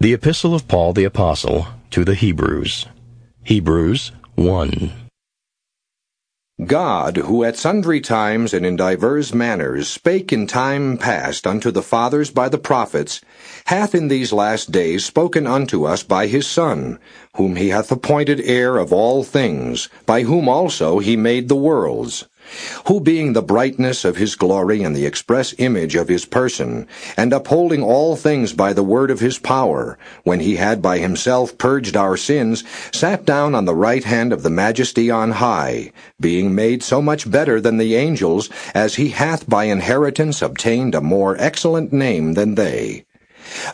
The Epistle of Paul the Apostle to the Hebrews. Hebrews 1. God, who at sundry times and in divers manners spake in time past unto the fathers by the prophets, hath in these last days spoken unto us by his Son, whom he hath appointed heir of all things, by whom also he made the worlds who being the brightness of his glory and the express image of his person, and upholding all things by the word of his power, when he had by himself purged our sins, sat down on the right hand of the majesty on high, being made so much better than the angels, as he hath by inheritance obtained a more excellent name than they.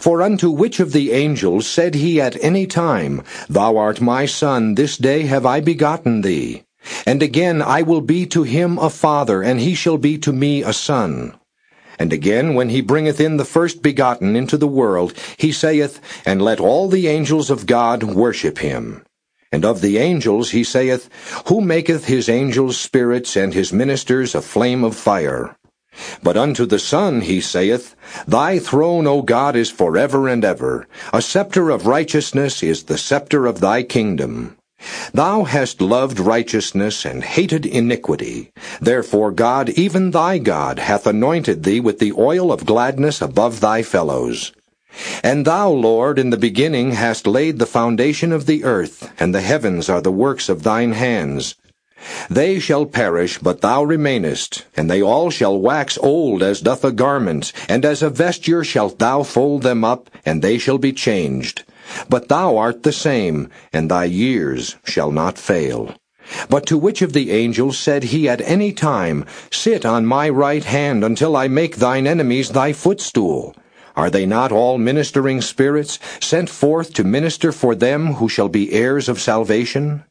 For unto which of the angels said he at any time, Thou art my son, this day have I begotten thee? And again, I will be to him a father, and he shall be to me a son. And again, when he bringeth in the first begotten into the world, he saith, And let all the angels of God worship him. And of the angels he saith, Who maketh his angels spirits, and his ministers a flame of fire. But unto the Son he saith, Thy throne, O God, is forever and ever. A scepter of righteousness is the scepter of thy kingdom. Thou hast loved righteousness and hated iniquity. Therefore God, even thy God, hath anointed thee with the oil of gladness above thy fellows. And thou, Lord, in the beginning hast laid the foundation of the earth, and the heavens are the works of thine hands. They shall perish, but thou remainest, and they all shall wax old as doth a garment, and as a vesture shalt thou fold them up, and they shall be changed. But thou art the same, and thy years shall not fail. But to which of the angels said he at any time, Sit on my right hand until I make thine enemies thy footstool? Are they not all ministering spirits, sent forth to minister for them who shall be heirs of salvation?